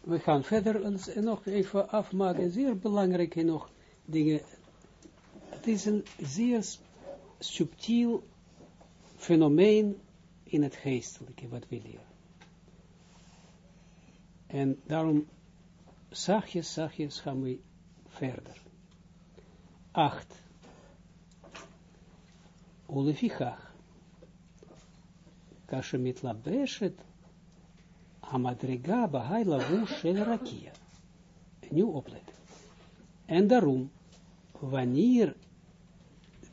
we gaan verder ons nog even afmaken, zeer belangrijke nog dingen. Het is een zeer subtiel fenomeen in het geestelijke, wat we leren. En daarom, zachtjes, zachtjes gaan we verder. 8. Ulefichach. Kashe mitlabeshet Hamadrega Bahai Lavu Shel Rakia. Nu opletten. En daarom, wanneer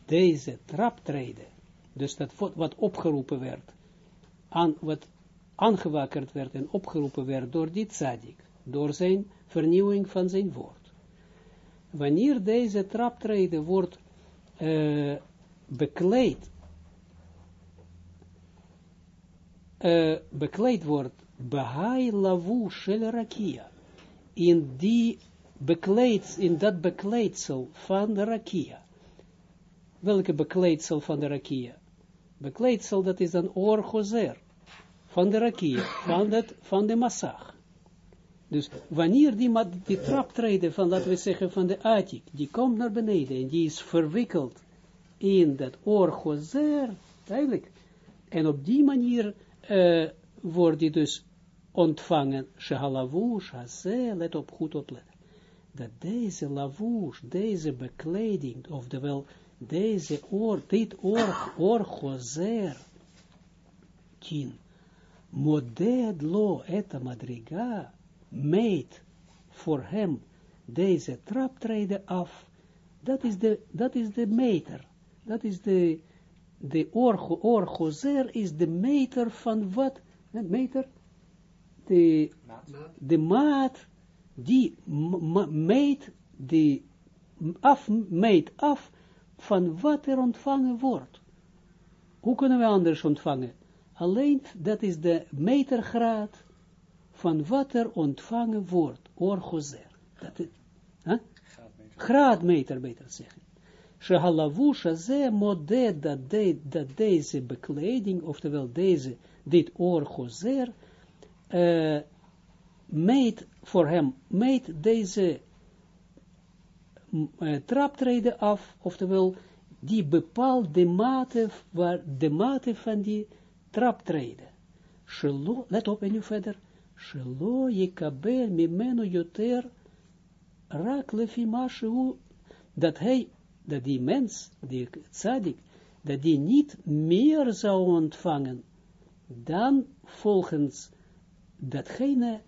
deze traptreden, dus dat wat opgeroepen werd, aan, wat aangewakkerd werd en opgeroepen werd door dit tzadik, door zijn vernieuwing van zijn woord. Wanneer deze traptreden wordt uh, bekleed, uh, bekleed wordt Bahai lavu shel rakia. In die bekleed, in dat bekleedsel van de rakia. Welke bekleedsel van de rakia? Bekleedsel, dat is dan orgozer van de rakia, van, dat, van de massag. Dus wanneer die, die traptreden van, laten we zeggen, van de atik, die komt naar beneden en die is verwikkeld in dat orgozer, duidelijk. En op die manier uh, wordt die dus ontvangen, shehalavush, haze, let op, goed opletten, dat deze lavush, deze bekleding, oftewel deze oor, dit oor, orgozer, tien, moded lo eta madriga, meet voor hem deze traptreden af, dat is de, dat is de meter, dat is de, de orgo, orgozer is de meter van wat, meter, de, de maat die meet, die af, meet af van wat er ontvangen wordt. Hoe kunnen we anders ontvangen? Alleen dat is de metergraad van wat er ontvangen wordt, orgozer. Dat is, huh? Graadmeter, beter zeggen. Shehalavusha ze moded dat, de, dat deze bekleding, oftewel deze, dit orgozer, uh, meet voor hem, meet deze uh, traptreden af, oftewel, die bepaalt de mate, waar, de mate van die traptreden. Shelo, let op en nu verder, Shelo yekabel mimenu yoter rak lefi mashu, dat hij, dat die mens, die tzadik, dat die niet meer zou ontvangen dan volgens datgene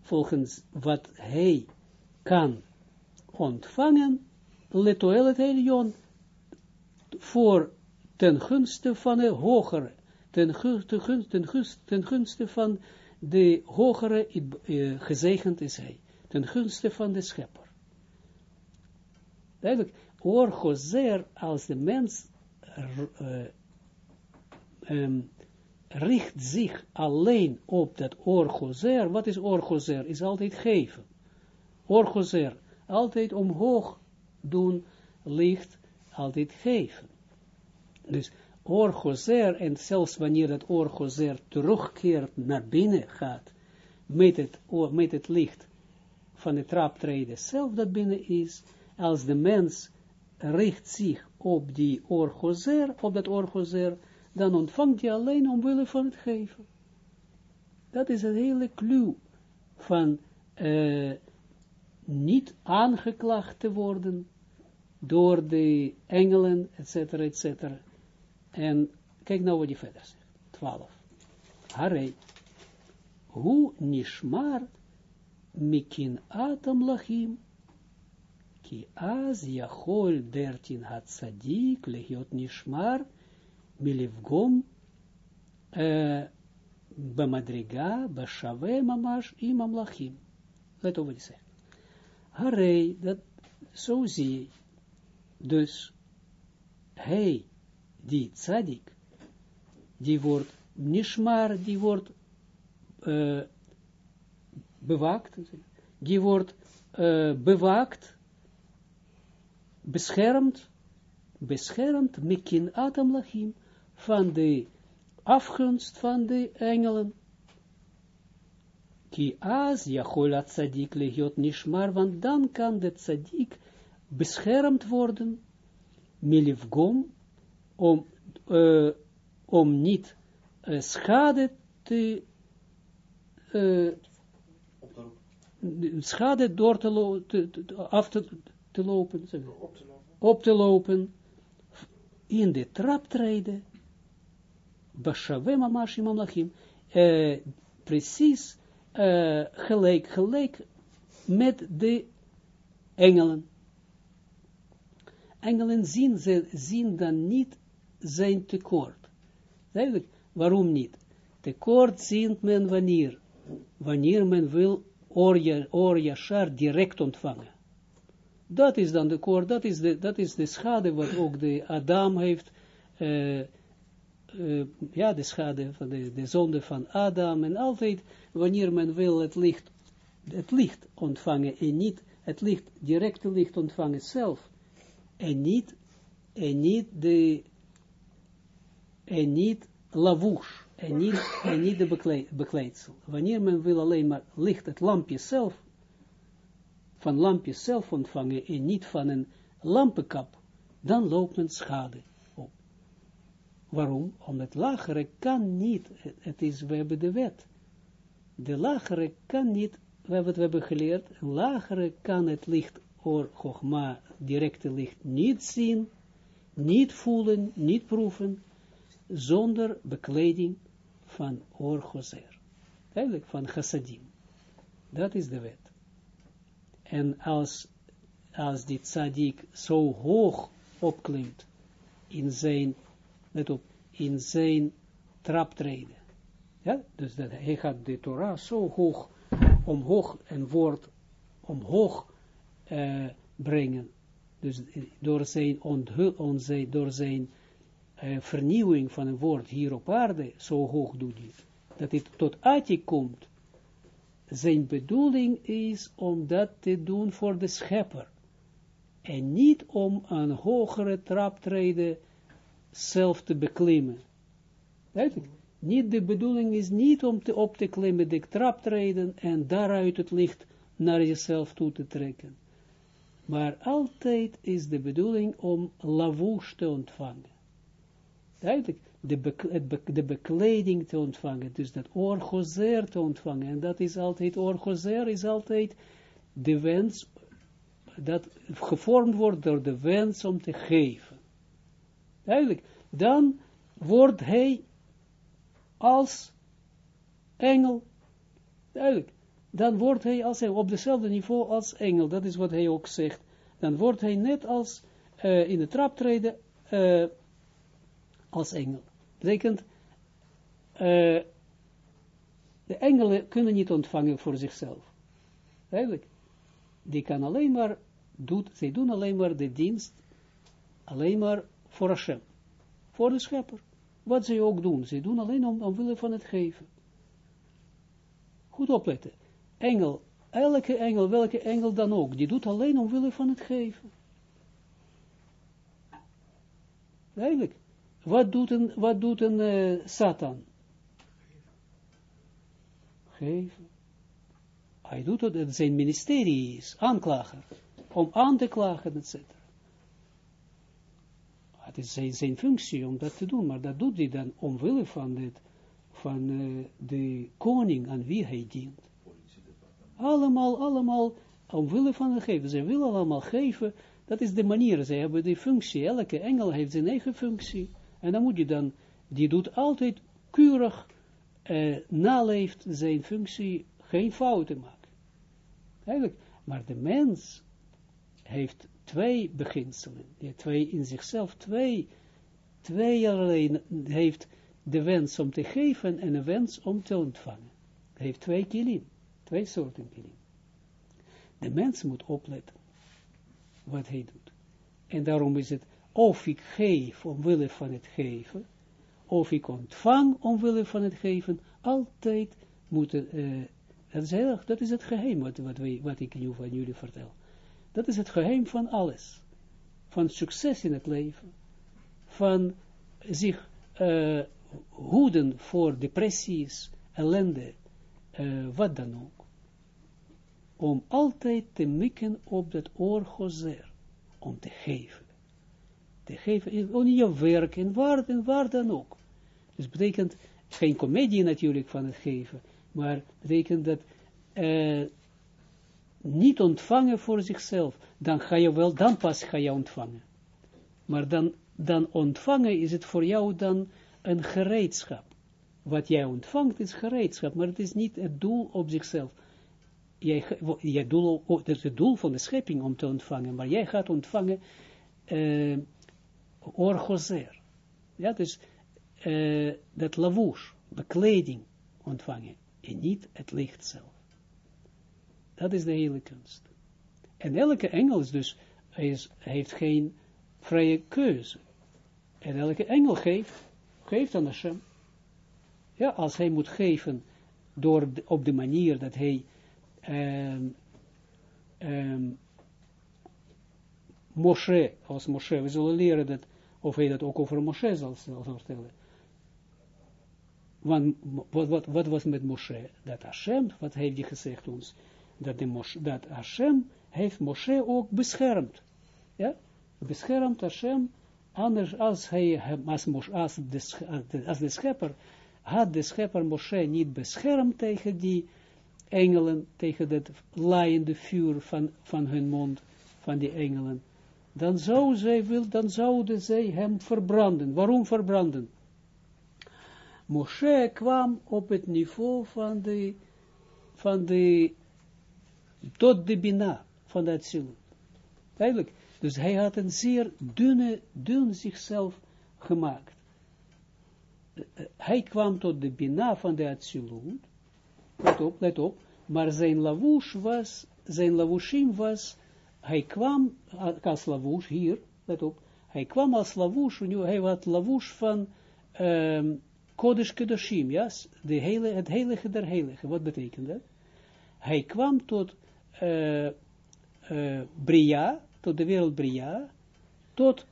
volgens wat hij kan ontvangen, letoelet elion, voor ten gunste van de hogere, ten, gunste, ten, ten gunste van de hogere uh, gezegend is hij, ten gunste van de schepper. Duidelijk, orgozer als de mens um, richt zich alleen op dat orgozer. Wat is orgozer? Is altijd geven. Orgozer, altijd omhoog doen, licht, altijd geven. Dus orgozer, en zelfs wanneer dat orgozer terugkeert naar binnen gaat, met het, het licht van de traptreden zelf dat binnen is, als de mens richt zich op die orgozer, op dat orgozer, dan ontvangt hij alleen omwille van het geven. Dat is het hele clue van uh, niet aangeklaagd te worden door de engelen, etc., etc. En kijk nou wat hij verder zegt. 12. Harei. Hu nishmar mikin atam lachim ki az yachol dertin hat sadik lehiot nishmar milivgom bemadriga, beshave mamash imam lachim. Let op wat hij zegt. Harei, dat, zo zie. Dus, hij, die tzadik, die wordt nishmar, die wordt uh, bewaakt, die wordt uh, bewaakt, beschermd, beschermd, mikin atam lachim, van de afgunst van de engelen. Ki az jachol at tzadik legiot nishmar, want dan kan de tzadik beschermd worden, milifgom, om, uh, om niet uh, schade te, uh, schade door te, te, te, af te, te lopen, op te lopen, op te lopen, in de traptreden, Bashavem Amashim Amlachim, uh, precies uh, gelijk, gelijk met de engelen. Engelen zien, ze, zien dan niet zijn tekort. Duidelijk, waarom niet? Tekort ziet men wanneer? Wanneer men wil Or Yashar direct ontvangen. Dat is dan de koor, dat is de, dat is de schade wat ook de Adam heeft, uh, uh, ja, de schade van de, de zonde van Adam, en altijd wanneer men wil het licht, het licht ontvangen, en niet het licht, directe licht ontvangen zelf, en niet, en niet de, en niet lavouche, en niet, en niet de bekleedsel. Wanneer men wil alleen maar licht, het lampje zelf, van lampje zelf ontvangen en niet van een lampenkap, dan loopt men schade. Waarom? Omdat lagere kan niet, het is, we hebben de wet. De lagere kan niet, we hebben, we hebben geleerd, een lagere kan het licht, or directe licht, niet zien, niet voelen, niet proeven, zonder bekleding van orgozer. Eigenlijk van chassadim. Dat is de wet. En als, als die tzaddik zo hoog opklimt in zijn, let op, in zijn traptreden. Ja, dus dat hij gaat de Torah zo hoog, omhoog, een woord omhoog uh, brengen. Dus door zijn, onthul, door zijn uh, vernieuwing van een woord hier op aarde, zo hoog doet hij. Dat het tot Ati komt, zijn bedoeling is om dat te doen voor de schepper. En niet om een hogere traptreden zelf te beklimmen. Duidelijk. Niet de bedoeling is niet om te op te klimmen de traptreden en daaruit het licht naar jezelf toe te trekken. Maar altijd is de bedoeling om lavouche te ontvangen. Duidelijk de, de bekleding te ontvangen, dus dat orgozer te ontvangen, en dat is altijd, orgozer is altijd de wens, dat gevormd wordt door de wens om te geven. Duidelijk, dan wordt hij als engel, duidelijk, dan wordt hij als op dezelfde niveau als engel, dat is wat hij ook zegt, dan wordt hij net als uh, in de traptreden uh, als engel. Betekent, uh, de engelen kunnen niet ontvangen voor zichzelf. Eigenlijk, die kan alleen maar, doet, zij doen alleen maar de dienst, alleen maar voor Hashem, voor de schepper. Wat zij ook doen, zij doen alleen om, omwille van het geven. Goed opletten. Engel, elke engel, welke engel dan ook, die doet alleen omwille van het geven. Eigenlijk. Wat doet een, wat doet een uh, Satan? Geven. Hij doet het, het zijn ministerie is, aanklager, om aan te klagen, etc. Het is zijn, zijn functie om dat te doen, maar dat doet hij dan omwille van, dit, van uh, de koning aan wie hij dient. Allemaal, allemaal omwille van het geven. Ze willen allemaal geven, dat is de manier, ze hebben die functie, elke engel heeft zijn eigen functie. En dan moet je dan, die doet altijd keurig, eh, naleeft zijn functie, geen fouten maken. Eigenlijk, maar de mens heeft twee beginselen, die twee in zichzelf, twee, twee alleen, heeft de wens om te geven en een wens om te ontvangen. Heeft twee kilim, twee soorten kilim. De mens moet opletten wat hij doet. En daarom is het of ik geef omwille van het geven, of ik ontvang omwille van het geven, altijd moeten, uh, dat, is heel, dat is het geheim wat, wat ik nu van jullie vertel. Dat is het geheim van alles. Van succes in het leven, van zich uh, hoeden voor depressies, ellende, uh, wat dan ook, om altijd te mikken op dat oorgozer, om te geven. Te geven in, je werk, en waar, en waar dan ook. Dus betekent, geen comedie natuurlijk van het geven, maar betekent dat uh, niet ontvangen voor zichzelf, dan ga je wel, dan pas ga je ontvangen. Maar dan, dan ontvangen is het voor jou dan een gereedschap. Wat jij ontvangt is gereedschap, maar het is niet het doel op zichzelf. Jij, jij doel, het is het doel van de schepping om te ontvangen, maar jij gaat ontvangen uh, orgozer. Ja, dus uh, dat lavouche, bekleding ontvangen, en niet het licht zelf. Dat is de hele kunst. En elke engel is dus, is, heeft geen vrije keuze. En elke engel geeft, geeft aan Hashem. Ja, als hij moet geven door op de manier dat hij um, Moshe, als Moshe, we zullen leren dat, of hij dat ook over Moshe zal, zal vertellen. Want, wat, wat, wat was met Moshe? Dat Hashem, wat heeft hij gezegd ons? Dat, de Moshe, dat Hashem heeft Moshe ook beschermd. Ja? Beschermd Hashem, anders als hij, als, als, de, als de schepper, had de schepper Moshe niet beschermd tegen die engelen, tegen dat laaiende vuur van, van hun mond, van die engelen, dan, zou zij wil, dan zouden zij hem verbranden. Waarom verbranden? Moshe kwam op het niveau van de, van de, tot de bina, van dat ziel. Eigenlijk, dus hij had een zeer dunne, dun zichzelf gemaakt. Hij kwam tot de bina van de Atsilut, let op, let op, maar zijn lavouche was, zijn lavouchim was, hij kwam als lavouche, hier, let op, hij kwam als lavouche, nu hij had lavouche van um, Kodesh Kedoshim, ja, de hele, het heilige der heiligen, wat betekent dat? Hij kwam tot uh, Bria, tot de wereld Bria, tot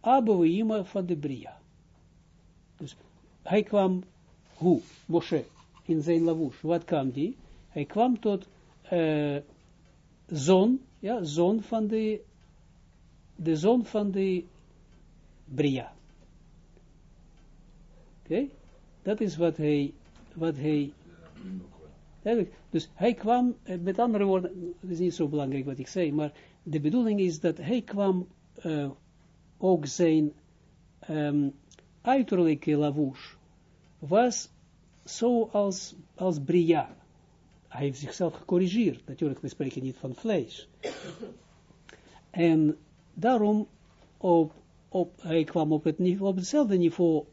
Abouima van de Bria. Dus hij kwam, hoe? Moshe, in zijn lavouche, wat kwam die? Hij kwam tot uh, zon, ja, zon van de, de zon van de Bria. Oké? Dat is wat hij, wat hij, dus hij kwam, eh, met andere woorden, het is niet zo belangrijk wat ik zei, maar de bedoeling is dat hij kwam uh, ook zijn um, uiterlijke lavouche was zoals als Bria. Hij heeft zichzelf gecorrigeerd. Natuurlijk, we spreken niet van vlees. En daarom, op, op, hij kwam op, het op hetzelfde niveau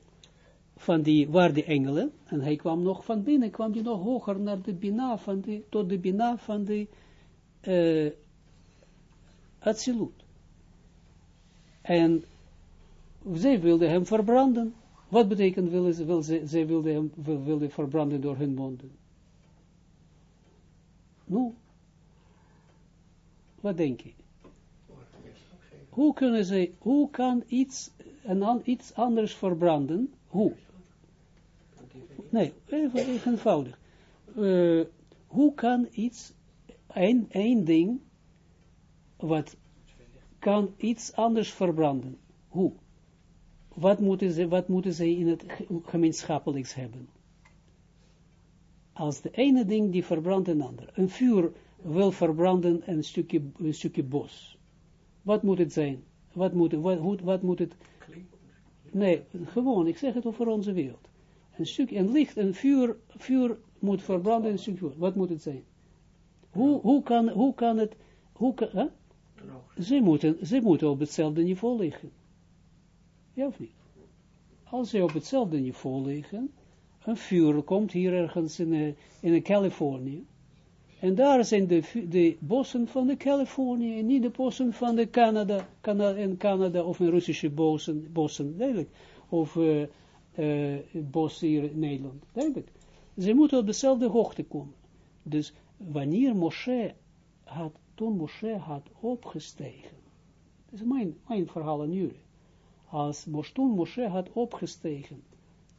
van die, waar de engelen, en hij kwam nog van binnen, kwam hij nog hoger naar de bina, van tot de bina van de uh. En zij wilden hem verbranden. Wat betekent willen ze, wil ze, zij wilden hem wilden verbranden door hun monden? Nu, wat denk je? Hoe kunnen ze, hoe kan iets, een, iets anders verbranden? Hoe? Nee, even, eenvoudig. Uh, hoe kan iets, een ding, wat kan iets anders verbranden? Hoe? Wat moeten ze, wat moeten ze in het gemeenschappelijks hebben? Als de ene ding die verbrandt een ander. Een vuur wil verbranden een stukje, een stukje bos. Wat moet het zijn? Wat moet, wat, wat moet het... Nee, gewoon, ik zeg het over onze wereld. Een stuk, een licht, een vuur, vuur moet verbranden een stuk vuur. Wat moet het zijn? Hoe, hoe, kan, hoe kan het, hoe kan, hè? Ze moeten, ze moeten op hetzelfde niveau liggen. Ja of niet? Als ze op hetzelfde niveau liggen, een vuur komt hier ergens in, uh, in Californië, en daar zijn de, de bossen van de Californië, en niet de bossen van de Canada, Canada, in Canada of in Russische bossen, bossen duidelijk, of uh, uh, bos hier in Nederland, duidelijk. Ze moeten op dezelfde hoogte komen. Dus wanneer Moshe had, toen Moshe had opgestegen, dat is mijn, mijn verhaal aan jullie, als toen Moshe had opgestegen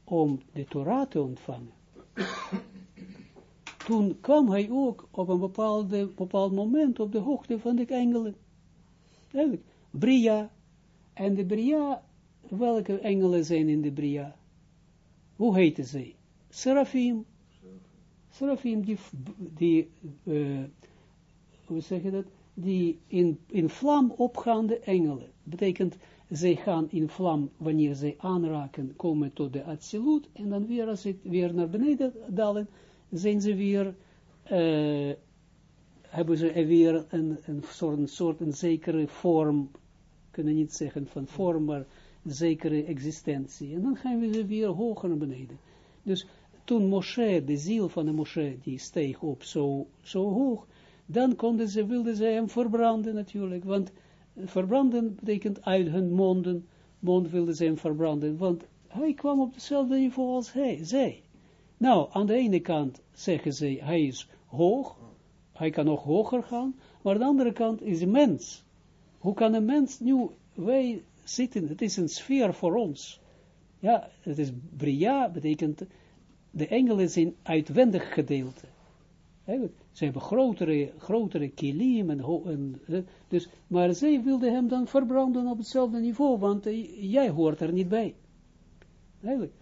om de Torah te ontvangen, toen kwam hij ook op een bepaalde, bepaald moment op de hoogte van de engelen. Eigenlijk, Bria. En de Bria, welke engelen zijn in de Bria? Hoe heten ze? Serafim. Serafim, die, die uh, hoe zeg je dat? Die in, in vlam opgaande engelen. Betekent, zij gaan in vlam, wanneer zij aanraken, komen tot de absolute, en dan weer, als ze weer naar beneden dalen, zijn ze weer, uh, hebben ze weer een, een soort, een soort, een zekere vorm, kunnen niet zeggen van vorm, maar zekere existentie. En dan gaan we ze weer hoger naar beneden. Dus toen Moshe, de ziel van de Moshe, die steeg op zo, zo hoog, dan konden ze, wilden ze hem verbranden natuurlijk, want verbranden betekent uit hun monden, mond wilden ze hem verbranden, want hij kwam op hetzelfde niveau als hij, zij. Nou, aan de ene kant zeggen ze, hij is hoog, hij kan nog hoger gaan, maar aan de andere kant is een mens. Hoe kan een mens nu, wij zitten, het is een sfeer voor ons. Ja, het is bria, betekent, de engelen zijn uitwendig gedeelte. Ze hebben grotere, grotere kilim en, dus, maar zij wilden hem dan verbranden op hetzelfde niveau, want uh, jij hoort er niet bij. Eigenlijk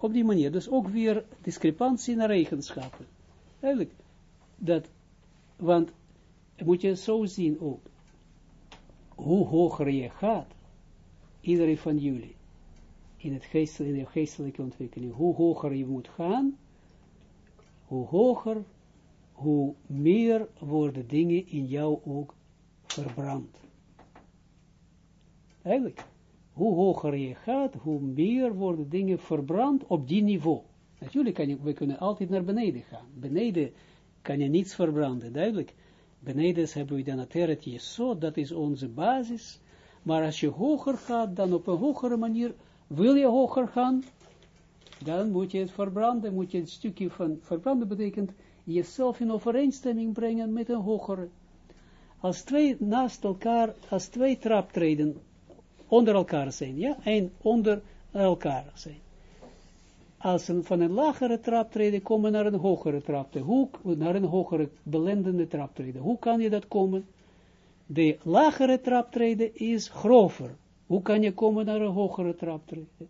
op die manier. Dus ook weer discrepantie naar eigenschappen. Eigenlijk, dat, want moet je zo zien ook, hoe hoger je gaat, iedereen van jullie, in, het geestelijke, de ontwikkeling, hoe hoger je moet gaan, hoe hoger, hoe meer worden dingen in jou ook verbrand. Eigenlijk hoe hoger je gaat, hoe meer worden dingen verbrand op die niveau. Natuurlijk kan je, we kunnen altijd naar beneden gaan. Beneden kan je niets verbranden, duidelijk. Beneden hebben we dan het zo, dat is onze basis. Maar als je hoger gaat, dan op een hogere manier, wil je hoger gaan, dan moet je het verbranden, moet je een stukje van, verbranden betekent, jezelf in overeenstemming brengen met een hogere. Als twee naast elkaar, als twee traptreden onder elkaar zijn, ja, en onder elkaar zijn. Als ze van een lagere traptreden komen naar een hogere traptreden, hoe, naar een hogere belendende traptreden, hoe kan je dat komen? De lagere traptreden is grover. Hoe kan je komen naar een hogere traptreden?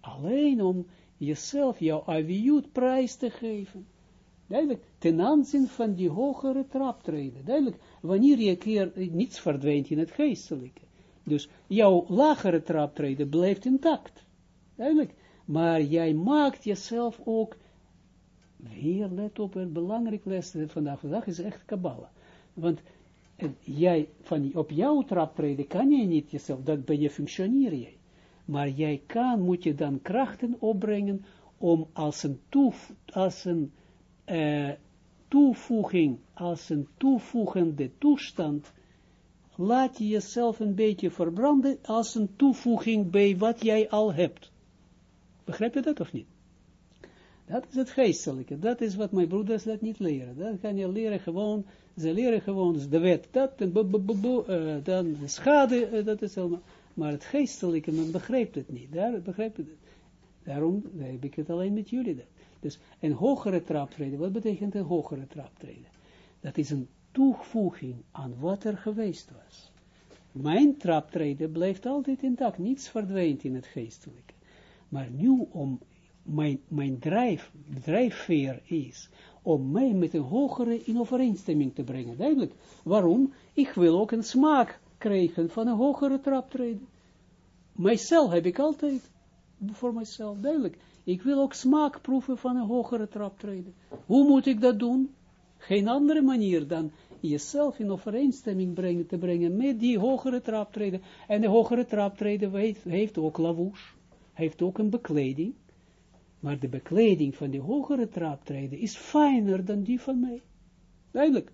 Alleen om jezelf, jouw aviut prijs te geven. Duidelijk, ten aanzien van die hogere traptreden. Duidelijk, wanneer je keer niets verdwijnt in het geestelijke. Dus jouw lagere traptreden blijft intact. Duidelijk. Maar jij maakt jezelf ook, weer let op, een belangrijk les vandaag. Vandaag is echt kabbala. Want jij, van, op jouw traptreden kan je niet jezelf, dat ben je functioneer jij. Maar jij kan, moet je dan krachten opbrengen om als een, toef, als een uh, toevoeging, als een toevoegende toestand laat je jezelf een beetje verbranden als een toevoeging bij wat jij al hebt. Begrijp je dat of niet? Dat is het geestelijke. Dat is wat mijn broeders dat niet leren. Dat kan je leren gewoon, ze leren gewoon de wet, dat, en dan de schade, uh, dat is allemaal. Maar het geestelijke, men begrijpt het niet. Daar begrijpt het. Daarom heb ik het alleen met jullie. Dat. Dus een hogere traptreden, wat betekent een hogere traptreden? Dat is een toevoeging aan wat er geweest was. Mijn traptreden blijft altijd intact, niets verdwijnt in het geestelijke. Maar nu om mijn, mijn drijf, drijfveer is, om mij met een hogere in overeenstemming te brengen. Duidelijk. Waarom? Ik wil ook een smaak krijgen van een hogere traptreden. Mijzelf heb ik altijd voor mijzelf, duidelijk. Ik wil ook smaak proeven van een hogere traptreden. Hoe moet ik dat doen? Geen andere manier dan jezelf in overeenstemming brengen, te brengen met die hogere traptreden. En de hogere traptreden heeft, heeft ook lavouche, heeft ook een bekleding. Maar de bekleding van de hogere traptreden is fijner dan die van mij. Duidelijk.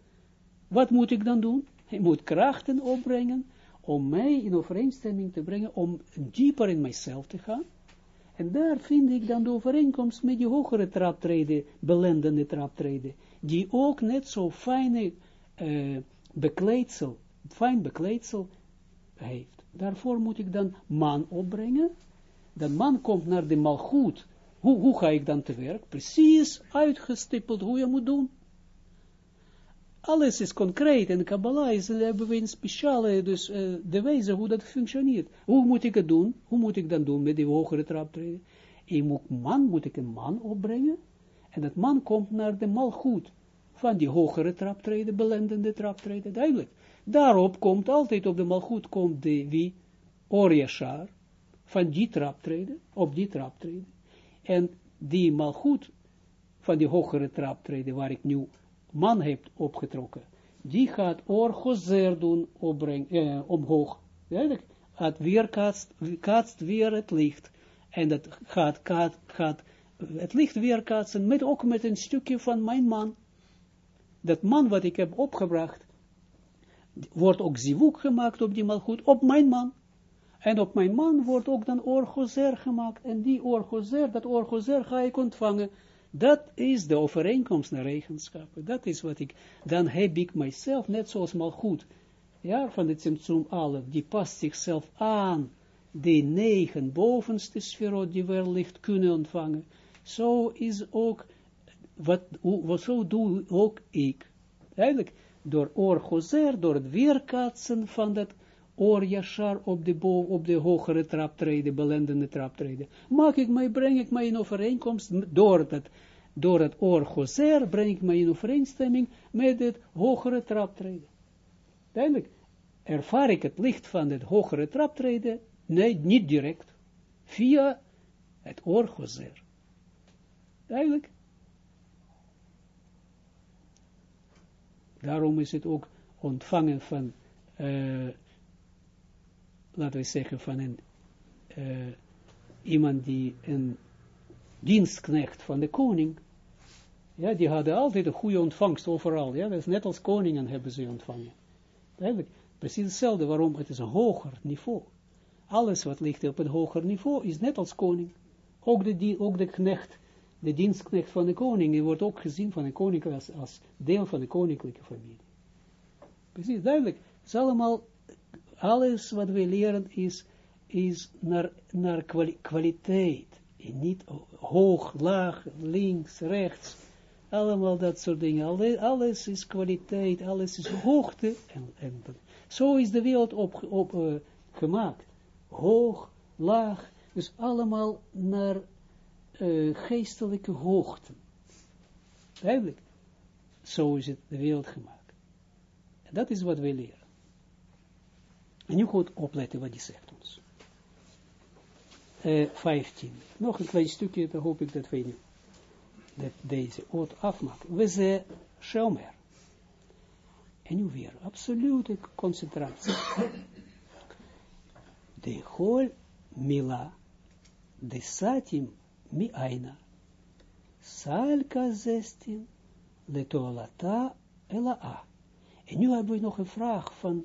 Wat moet ik dan doen? Ik moet krachten opbrengen om mij in overeenstemming te brengen, om dieper in mijzelf te gaan. En daar vind ik dan de overeenkomst met die hogere traptreden, belendende traptreden, die ook net zo fijne uh, bekleedsel, fijn bekleedsel heeft. Daarvoor moet ik dan man opbrengen. De man komt naar de malgoed Hoe, hoe ga ik dan te werk? Precies uitgestippeld hoe je moet doen. Alles is concreet en Kabbalah is, hebben we een speciale, dus uh, de wijze hoe dat functioneert. Hoe moet ik het doen? Hoe moet ik dan doen met die hogere traptreden? Ik moet man, moet ik een man opbrengen, en dat man komt naar de malgoed van die hogere traptreden, belendende traptreden, duidelijk. Daarop komt altijd op de malgoed, komt de wie? Oriashar, van die traptreden, op die traptreden. En die malgoed van die hogere traptreden, waar ik nu man heb opgetrokken, die gaat orgozer doen eh, omhoog. Het weerkaatst, kaatst weer het licht. En dat gaat, gaat, gaat het licht weerkaatsen, met, ook met een stukje van mijn man. Dat man wat ik heb opgebracht, wordt ook zivuk gemaakt op die malgoed, op mijn man. En op mijn man wordt ook dan orgozer gemaakt. En die orgozer, dat orgozer ga ik ontvangen. Dat is de overeenkomst naar eigenschappen. Dat is wat ik, dan heb ik mijzelf, net zoals malgoed, ja, van het Tsimtsum Alef, die past zichzelf aan de negen bovenste sferot die wel licht kunnen ontvangen. Zo is ook, wat, wat zo doe ook ik. Eigenlijk, door orgozer, door het weerkaatsen van dat oor yashar op de, op de hogere traptreden, belendende traptreden, maak ik mij, breng ik mij in overeenkomst, door dat, door het oor gozer, breng ik mij in overeenstemming met het hogere traptreden. Duidelijk, ervaar ik het licht van het hogere traptreden, nee, niet direct, via het oor gozer. Duidelijk. Daarom is het ook ontvangen van uh, laten we zeggen, van een, uh, iemand die een dienstknecht van de koning, ja, die hadden altijd een goede ontvangst overal, ja, net als koningen hebben ze ontvangen. Eigenlijk, precies hetzelfde, waarom het is een hoger niveau. Alles wat ligt op een hoger niveau is net als koning. Ook de, ook de knecht, de dienstknecht van de koning, die wordt ook gezien van de koning als, als deel van de koninklijke familie. Precies, duidelijk. Het is allemaal alles wat we leren is, is naar, naar kwaliteit. En niet hoog, laag, links, rechts. Allemaal dat soort dingen. Alles, is kwaliteit, alles is hoogte. En, en zo is de wereld op, op, uh, gemaakt. Hoog, laag. Dus allemaal naar uh, geestelijke hoogte. Eigenlijk. Zo is het de wereld gemaakt. En dat is wat we leren. En nu goed opletten wat hij zegt ons. Uh, eh, 15. Nog een klein stukje, dan hoop ik dat we nu dat deze oot afmaken. We zijn Shomer. En nu weer, absolute concentratie. De hol mila, de satim mi aina. Salka zestin, letoalata ela En nu hebben we nog een vraag van...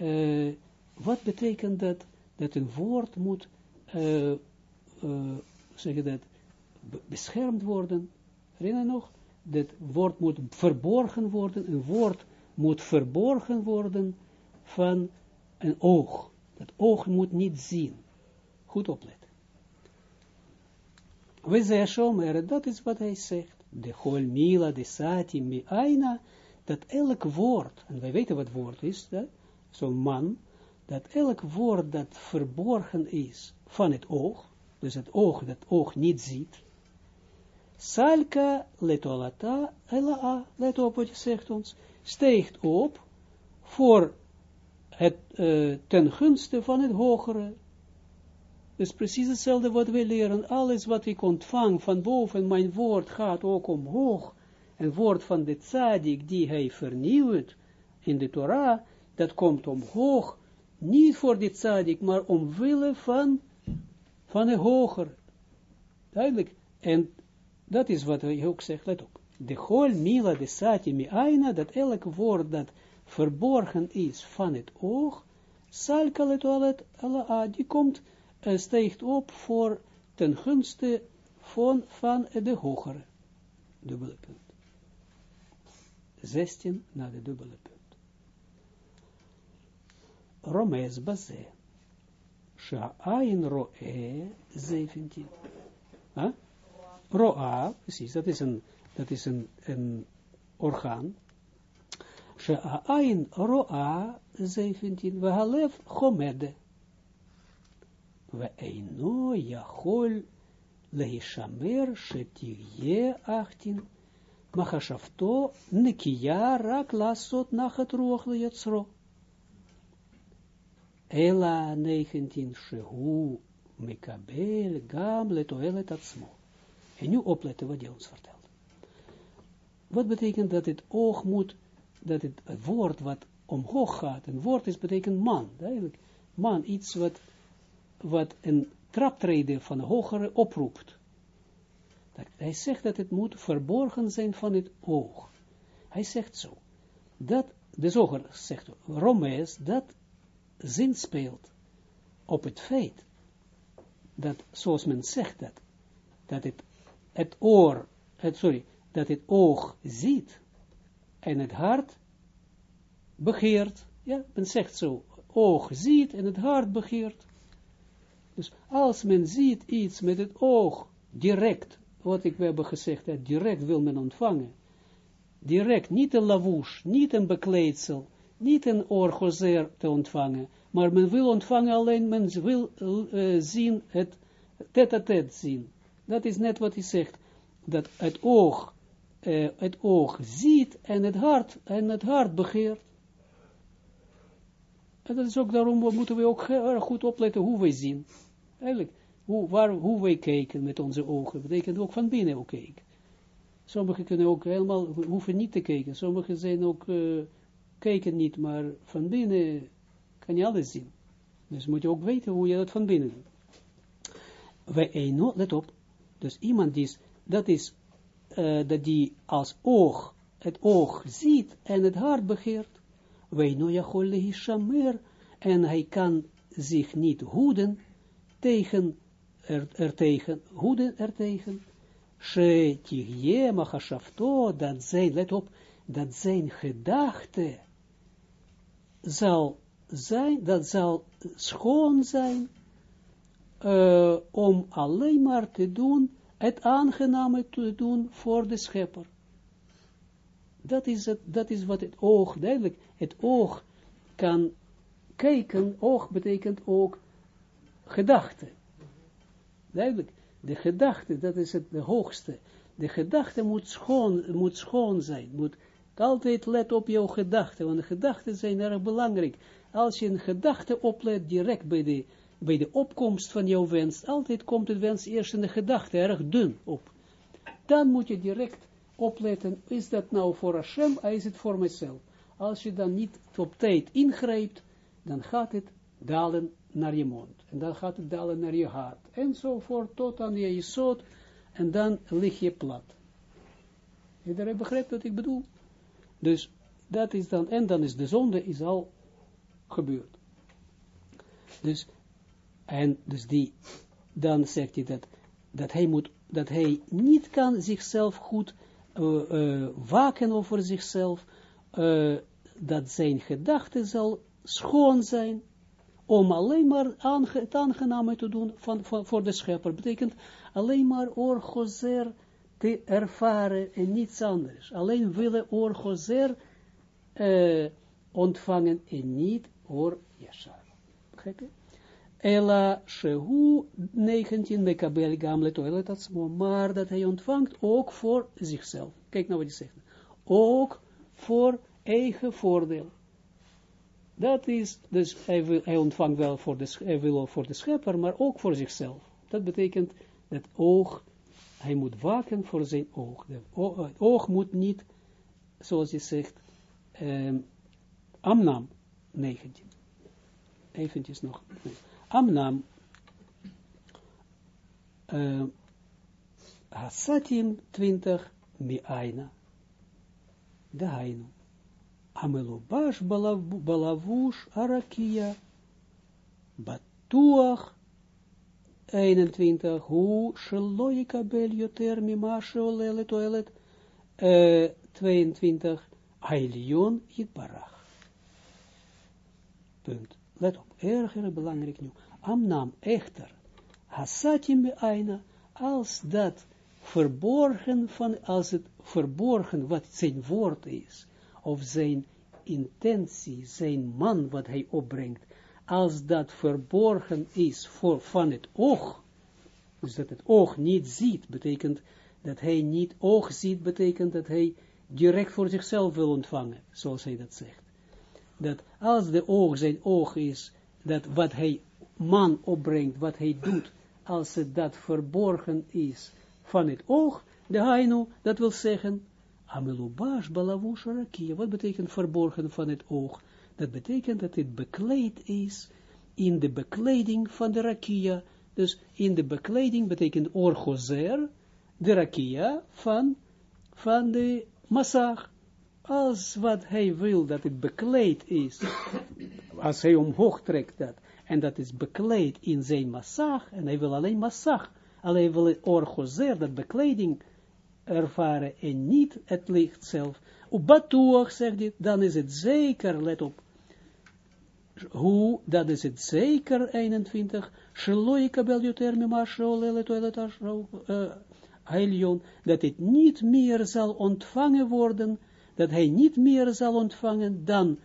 Uh, wat betekent dat, dat een woord moet, uh, uh, zeg dat, beschermd worden? Herinner je nog? Dat woord moet verborgen worden, een woord moet verborgen worden van een oog. Dat oog moet niet zien. Goed opletten. We zeggen, dat is wat hij zegt. De holmila, de sati, mi aina, dat elk woord, en wij weten wat woord is, zo'n man, dat elk woord dat verborgen is van het oog, dus het oog, dat oog niet ziet, salka letolata ela let op wat je zegt ons, steegt op voor het uh, ten gunste van het hogere. Dus precies hetzelfde wat we leren, alles wat ik ontvang van boven, mijn woord gaat ook omhoog, een woord van de tzadik die hij vernieuwt in de Torah, dat komt omhoog, niet voor dit tzadik, maar omwille van, van een hoger. Duidelijk. En dat is wat hij ook zegt, let op. De hol mila de sati mi aina, dat elk woord dat verborgen is van het oog, salka toilet ala die komt, en steekt op voor ten gunste van, van de hogere. Dubbele punt. 16 naar de dubbele punt. רומז בזה, שהעין רואה זייפנטין. אה? רואה, זאת איזה אורחן, שהעין רואה זייפנטין, והלב חומד, ואינו יכול להישמר שתהיה אכטין, מחשבתו נקייה רק לעשות נחת רוח ליצרו. Ela 19, Shehu mekabel gam letoelet atzmo. En nu opletten wat hij ons vertelt. Wat betekent dat het oog moet dat het, woord wat omhoog gaat, een woord is betekent man, eigenlijk man, iets wat, wat een traptreden van een hogere oproept. Hij zegt dat het moet verborgen zijn van het oog. Hij zegt zo, dat, de zoger zegt, Romees, dat zin speelt op het feit, dat, zoals men zegt dat, dat het, het oor, het, sorry, dat het oog ziet, en het hart begeert. Ja, men zegt zo, oog ziet en het hart begeert. Dus als men ziet iets met het oog, direct, wat ik hebben gezegd, dat direct wil men ontvangen. Direct, niet een lavouche, niet een bekleedsel, niet een orgozer te ontvangen, maar men wil ontvangen alleen, men wil uh, zien, het tête-à-tête zien. Dat is net wat hij zegt, dat het oog uh, het oog ziet en het hart, en het hart begeert. En dat is ook daarom, moeten we ook goed opletten hoe wij zien. Eigenlijk, hoe, waar, hoe wij kijken met onze ogen, betekent ook van binnen ook kijken. Sommigen kunnen ook helemaal, hoeven niet te kijken. Sommigen zijn ook, uh, kijken niet, maar van binnen kan je alles zien. Dus moet je ook weten hoe je dat van binnen doet. Wij, let op, dus iemand die is, dat is uh, dat die als oog, het oog ziet en het hart begeert, wij no jachol hishamer, en hij kan zich niet hoeden tegen, er, er tegen, hoeden er tegen, she machashafto, dat zijn, let op, dat zijn gedachte zal zijn, dat zal schoon zijn, uh, om alleen maar te doen het aangename te doen voor de schepper. Dat is, het, dat is wat het oog, duidelijk, het oog kan kijken, oog betekent ook gedachte. Duidelijk, de gedachte, dat is het de hoogste. De gedachte moet schoon, moet schoon zijn, moet altijd let op jouw gedachten, want gedachten zijn erg belangrijk. Als je een gedachte oplet direct bij de bij de opkomst van jouw wens, altijd komt het wens eerst in de gedachte erg dun op. Dan moet je direct opletten, is dat nou voor Hashem, of is het voor mezelf? Als je dan niet op tijd ingrijpt, dan gaat het dalen naar je mond. En dan gaat het dalen naar je hart. Enzovoort, tot aan je zoot. En dan lig je plat. Iedereen begrijpt wat ik bedoel? Dus dat is dan, en dan is de zonde is al gebeurd. Dus en dus die, dan zegt hij dat, dat hij moet, dat hij niet kan zichzelf goed uh, uh, waken over zichzelf, uh, dat zijn gedachte zal schoon zijn, om alleen maar aange, het aangename te doen van, van, voor de schepper. Betekent alleen maar orgozer te ervaren en niets anders. Alleen willen orgozer ontvangen en niet or yashar. Begrijp je? Ela shehu 19 mekabel gamle toilet atzmo, maar dat hij ontvangt ook voor zichzelf. Kijk nou wat hij zegt. Ook voor eigen voordeel. Dat is, dus hij, hij ontvangt wel voor de, hij wil voor de schepper, maar ook voor zichzelf. Dat betekent dat oog, hij moet waken voor zijn oog. het oog moet niet, zoals hij zegt, um, Amnam 19. Eventjes nog. Amnam uh, Hasatim 20 Miaina. Dainu. Amelubash balavush arakia. Batuach 21. Hu sheloika bel yoter mimashe olele toilet. 22. Ailion yitbarach. Punt. Let op, erg, erg belangrijk nu. Amnam echter, hasatim aina, als dat verborgen van, als het verborgen wat zijn woord is, of zijn intentie, zijn man wat hij opbrengt, als dat verborgen is voor, van het oog, dus dat het oog niet ziet, betekent dat hij niet oog ziet, betekent dat hij direct voor zichzelf wil ontvangen, zoals hij dat zegt. Dat als de oog zijn oog is, dat wat hij man opbrengt, wat hij doet, als het dat verborgen is van het oog, de hainu, dat wil zeggen, amelubash balavush wat betekent verborgen van het oog? Dat betekent dat het bekleed is in de bekleding van de rakia, dus in de bekleding betekent orgozer, de rakia van, van de massag. Als wat hij wil dat het bekleed is, als hij omhoog trekt dat, en dat is bekleed in zijn massag, en hij wil alleen massag, alleen wil orgozer, dat bekleding ervaren, en niet het licht zelf. Op batoog, zegt hij, dan is het zeker, let op, hoe, dat is het zeker, 21, Sheloi kabel yoter mima sholele toilet Heilion, dat het niet meer zal ontvangen worden, dat hij niet meer zal ontvangen dan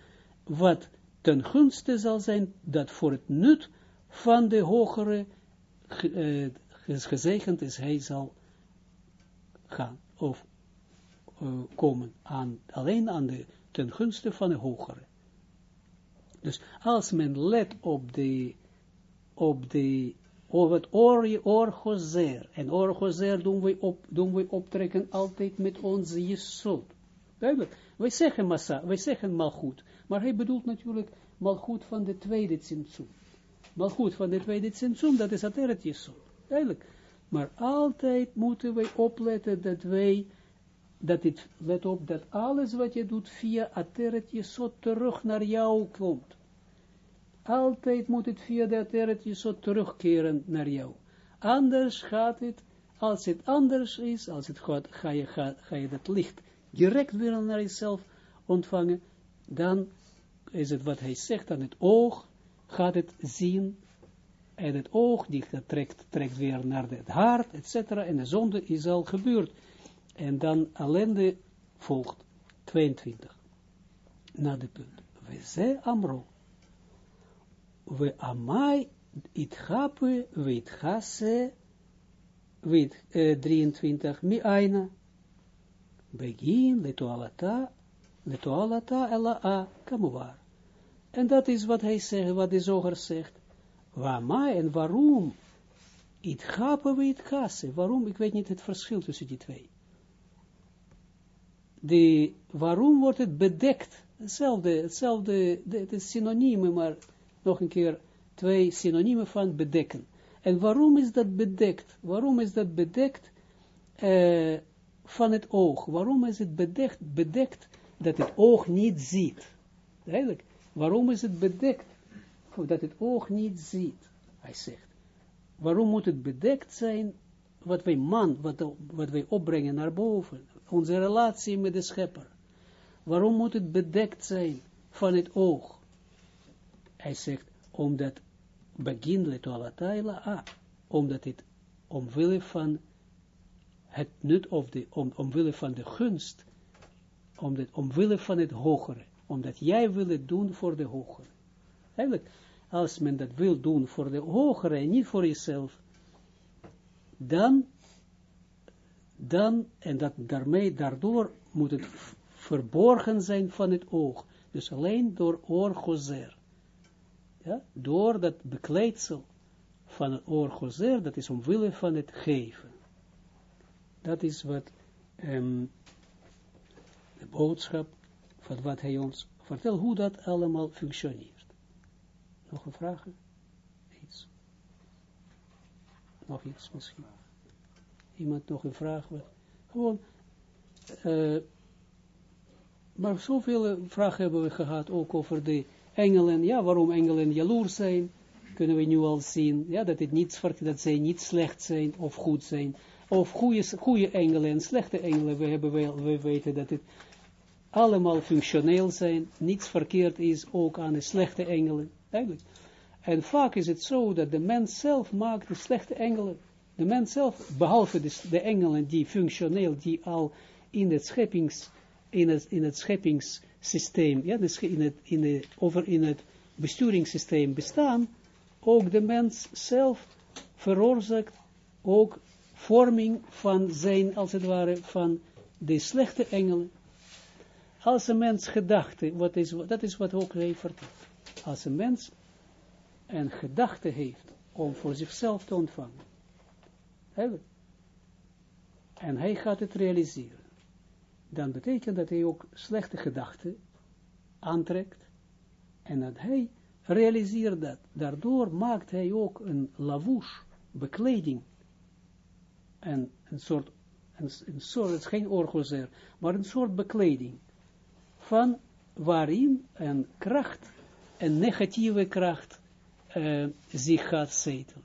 wat ten gunste zal zijn, dat voor het nut van de hogere uh, gezegend is, hij zal gaan, of uh, komen, aan, alleen aan de, ten gunste van de hogere. Dus als men let op de, op de, op het oorgozer, en oorgozer doen op, doen we optrekken altijd met onze jesot. Duidelijk. Wij zeggen massa, wij zeggen malgoed, maar hij bedoelt natuurlijk malgoed van de tweede tzimtzum. Malgoed van de tweede tzimtzum, dat is ateret jesot. Duidelijk. Maar altijd moeten wij opletten dat wij, dat het, let op, dat alles wat je doet via ateret jesot terug naar jou komt. Altijd moet het via de ateret jesot terugkeren naar jou. Anders gaat het, als het anders is, als het gaat, ga je, ga je dat licht direct weer naar jezelf ontvangen, dan is het wat hij zegt aan het oog, gaat het zien, en het oog, die trekt, trekt weer naar het hart, etc. En de zonde is al gebeurd. En dan ellende volgt, 22. Na de punt. We ze amro. We amai itchape, we itchase, we 23, mi aina. Begin, letoalata, letoalata, ela a, kamuvar. En dat is wat hij zegt, wat de zoger zegt. Wama en waarom? It gapen we it gassen. Waarom? Ik weet niet het verschil tussen die twee. De, waarom wordt het bedekt? Hetzelfde, hetzelfde, het is synoniemen, maar nog een keer twee synoniemen van bedekken. En waarom is dat bedekt? Waarom is dat bedekt uh, van het oog? Waarom is het bedekt, bedekt dat het oog niet ziet? Eigenlijk, waarom is het bedekt dat het oog niet ziet. Hij zegt, waarom moet het bedekt zijn, wat wij man, wat, wat wij opbrengen naar boven, onze relatie met de schepper. Waarom moet het bedekt zijn van het oog? Hij zegt, omdat begin letualataila a, omdat het omwille van het nut of de, om, omwille van de gunst, omdat, omwille van het hogere, omdat jij wil het doen voor de hogere. Eigenlijk, als men dat wil doen voor de hogere en niet voor jezelf, dan, dan, en dat daarmee, daardoor moet het verborgen zijn van het oog. Dus alleen door oorgozer. Ja, door dat bekleidsel van het oorgozer, dat is omwille van het geven. Dat is wat um, de boodschap van wat hij ons vertelt, hoe dat allemaal functioneert. Nog een vraag? Iets? Nog iets misschien? Iemand nog een vraag? Gewoon, uh, maar zoveel vragen hebben we gehad, ook over de engelen. Ja, waarom engelen jaloers zijn, kunnen we nu al zien. Ja, dat, het niet, dat zij niet slecht zijn of goed zijn. Of goede, goede engelen en slechte engelen. We, hebben we weten dat het allemaal functioneel zijn. Niets verkeerd is ook aan de slechte engelen. Duidelijk. En vaak is het zo dat de mens zelf maakt de slechte engelen. De mens zelf, behalve de, engelen die functioneel, die al in het scheppings, in het, in het scheppingssysteem, ja, in het, in de, over in het besturingssysteem bestaan, ook de mens zelf veroorzaakt ook vorming van zijn, als het ware, van de slechte engelen. Als een mens gedachte, wat is, dat is wat ook vertelt. Als een mens een gedachte heeft om voor zichzelf te ontvangen. En hij gaat het realiseren. Dan betekent dat hij ook slechte gedachten aantrekt. En dat hij realiseert dat. Daardoor maakt hij ook een lavouche, bekleding. En een soort, een, soort, het is geen orgozer, maar een soort bekleding. Van waarin een kracht, een negatieve kracht, uh, zich gaat zetelen.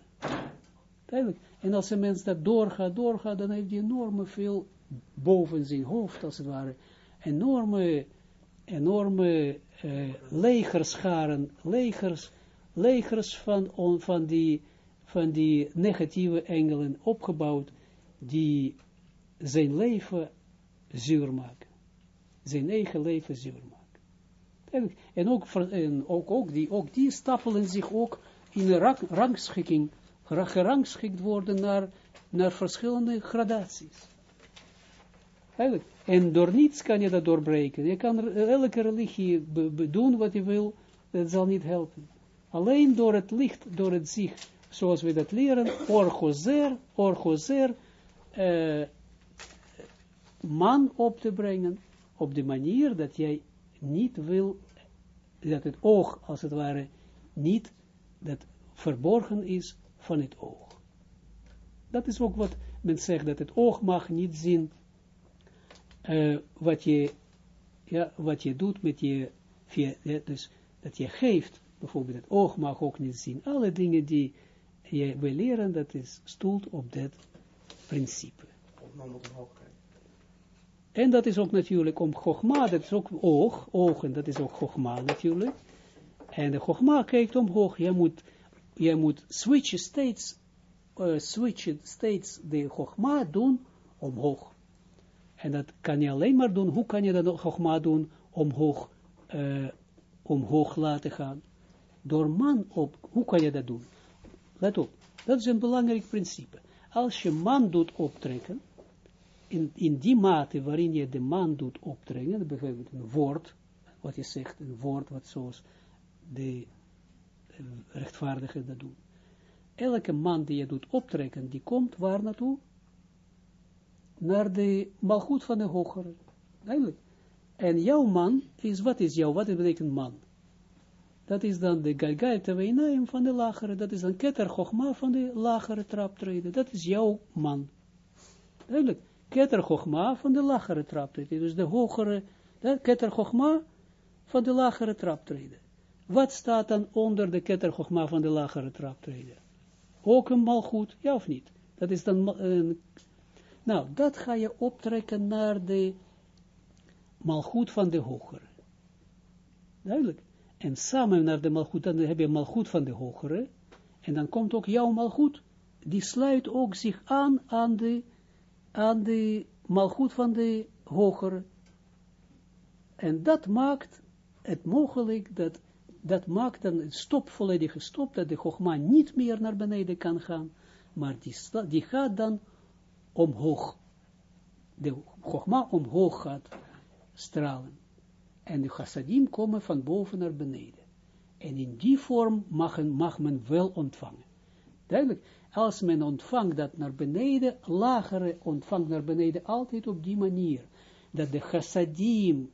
Duidelijk. En als een mens dat doorgaat, doorgaat, dan heeft hij enorme veel boven zijn hoofd, als het ware, enorme, enorme uh, legerscharen, legers, legers van, van, die, van die negatieve engelen opgebouwd, die zijn leven zuur maken. Zijn eigen leven zuur maken. En, ook, ook, ook, die, ook die stapelen zich ook in rang, rangschikking, gerangschikt worden naar, naar verschillende gradaties. Eigenlijk. En door niets kan je dat doorbreken. Je kan elke religie doen wat je wil, dat zal niet helpen. Alleen door het licht, door het zicht, zoals we dat leren, orgozer, orgozer, uh, man op te brengen, op de manier dat jij niet wil, dat het oog, als het ware, niet, dat verborgen is van het oog. Dat is ook wat men zegt, dat het oog mag niet zien uh, wat, je, wat je doet met je, dus dat je geeft, bijvoorbeeld het oog mag ook niet zien. Alle dingen die je wil leren, dat is stoelt op dat principe. En dat is ook natuurlijk om Chogma, dat is ook oog, ogen, dat is ook Chogma natuurlijk. En de Chogma kijkt omhoog, je moet, je moet switchen steeds, uh, switchen de Chogma doen omhoog. En dat kan je alleen maar doen, hoe kan je dat Chogma doen omhoog, uh, omhoog laten gaan? Door man op, hoe kan je dat doen? Let op, dat is een belangrijk principe. Als je man doet optrekken, in, in die mate waarin je de man doet optrekken, bijvoorbeeld een woord, wat je zegt, een woord wat zoals de rechtvaardigen dat doen. Elke man die je doet optrekken, die komt waar naartoe? Naar de malgoed van de hogere. Eigenlijk. En jouw man is, wat is jouw, wat betekent man? Dat is dan de Galgal Teweinaim van de lagere, dat is dan Keter Chochma van de lagere traptreden. Dat is jouw man. Duidelijk. Chochma van de lagere traptreden. Dus de hogere, Chochma van de lagere traptreden. Wat staat dan onder de Keter Chochma van de lagere traptreden? Ook een malgoed, ja of niet? Dat is dan een... Nou, dat ga je optrekken naar de malgoed van de hogere. Duidelijk. En samen naar de malgoed, dan heb je malgoed van de hogere. En dan komt ook jouw malgoed. Die sluit ook zich aan aan de, aan de malgoed van de hogere. En dat maakt het mogelijk, dat, dat maakt dan stop, volledige stop, dat de Chogma niet meer naar beneden kan gaan, maar die, die gaat dan omhoog. De Chogma omhoog gaat stralen. En de chassadim komen van boven naar beneden. En in die vorm mag, mag men wel ontvangen. Duidelijk, als men ontvangt dat naar beneden, lagere ontvangt naar beneden, altijd op die manier, dat de chassadim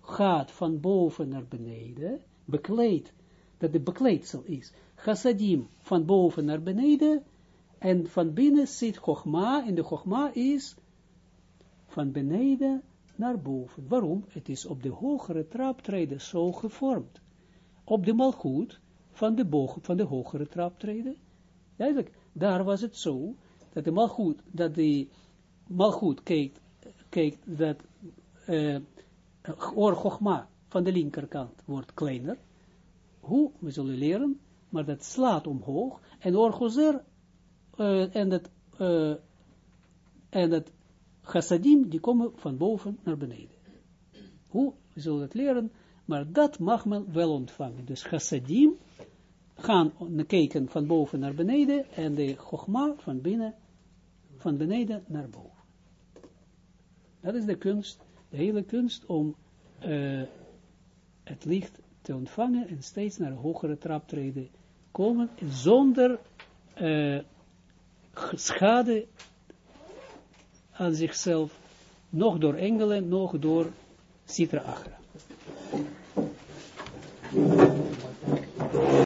gaat van boven naar beneden, bekleed, dat de bekleedsel is, chassadim van boven naar beneden, en van binnen zit Chogma, en de Chogma is van beneden naar boven. Waarom? Het is op de hogere traptreden zo gevormd. Op de malgoed van de, boog, van de hogere traptreden. Duidelijk, daar was het zo, dat de malgoed, dat de malgoed kijkt, kijkt dat uh, Or van de linkerkant wordt kleiner. Hoe? We zullen leren, maar dat slaat omhoog. En Or uh, en dat uh, en dat chassadim, die komen van boven naar beneden. Hoe? We zullen het leren, maar dat mag men wel ontvangen. Dus chassadim gaan kijken van boven naar beneden en de chogma van binnen, van beneden naar boven. Dat is de kunst, de hele kunst om uh, het licht te ontvangen en steeds naar hogere traptreden komen zonder uh, schade aan zichzelf, nog door engelen, nog door Sitra Achra.